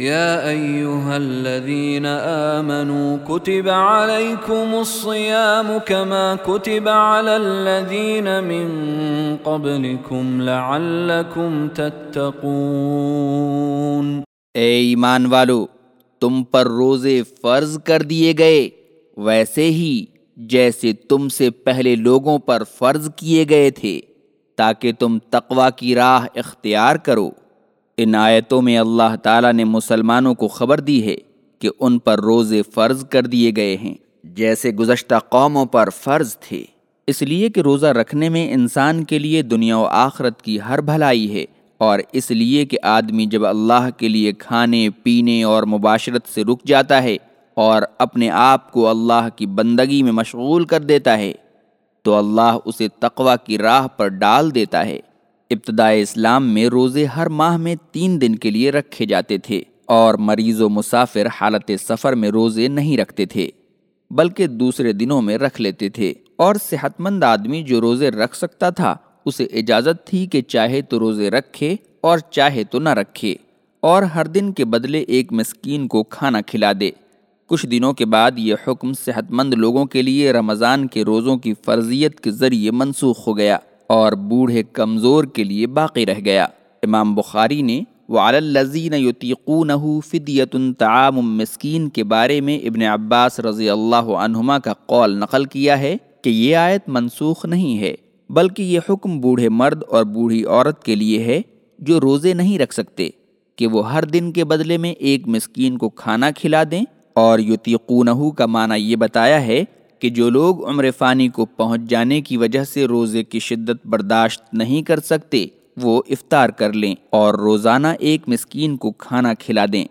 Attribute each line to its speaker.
Speaker 1: يا ايها الذين امنوا كتب عليكم الصيام كما كتب على الذين من قبلكم لعلكم تتقون.
Speaker 2: اے ایمان والو، تم پر روزے فرض کر دیے گئے، ویسے ہی جیسے تم سے پہلے لوگوں پر فرض کیے گئے تھے، تاکہ تم تقوا کی راہ اختیار کرو۔ ان آیتوں میں اللہ تعالیٰ نے مسلمانوں کو خبر دی ہے کہ ان پر روزے فرض کر دیے گئے ہیں، جیسے گزشتہ قوموں پر فرض تھے۔ اس لیے کہ روزہ رکھنے میں انسان کے لیے دنیا و آخرت کی ہر بھلائی ہے، اور اس لیے کہ آدمی جب اللہ کے لیے کھانے، پینے اور مباشرت سے رک جاتا ہے اور اپنے آپ کو اللہ کی بندگی میں مشغول کر دیتا ہے، تو اللہ اسے تقوی کی راہ پر ڈال دیتا ہے۔ ابتدائے اسلام میں روزے ہر ماہ میں تین دن کے لیے رکھے جاتے تھے اور مریض و مسافر حالت سفر میں روزے نہیں رکھتے تھے، بلکہ دوسرے دنوں میں رکھ لیتے تھے۔ اور صحت مند آدمی جو روزے رکھ سکتا تھا، اسے اجازت تھی کہ چاہے تو روزے رکھے اور چاہے تو نہ رکھے۔ اور ہر دن کے بدلے ایک مسکین کو کھانا کھلا دے۔ کچھ دنوں کے بعد یہ حکم صحت مند لوگوں کے لیے رمضان کے روزوں کی فرضیت کے ذریعے منسوخ ہو گیا۔ اور بوڑھے کمزور کے لیے باقی رہ گیا۔ امام بخاری نے وعلی الذین یطیقونہ فدیت طعام مسکین کے بارے میں ابن عباس رضی اللہ عنہما کا قول نقل کیا ہے کہ یہ آیت منسوخ نہیں ہے، بلکہ یہ حکم بوڑھے مرد اور بوڑھی عورت کے لیے ہے جو روزے نہیں رکھ سکتے، کہ وہ ہر دن کے بدلے میں ایک مسکین کو کھانا کھلا دیں۔ اور یتیقونہ کا معنی یہ بتایا ہے کہ جو لوگ عمر فانی کو پہنچ جانے کی وجہ سے روزے کی شدت برداشت نہیں کر سکتے، وہ افطار کر لیں اور روزانہ ایک مسکین کو کھانا کھلا دیں۔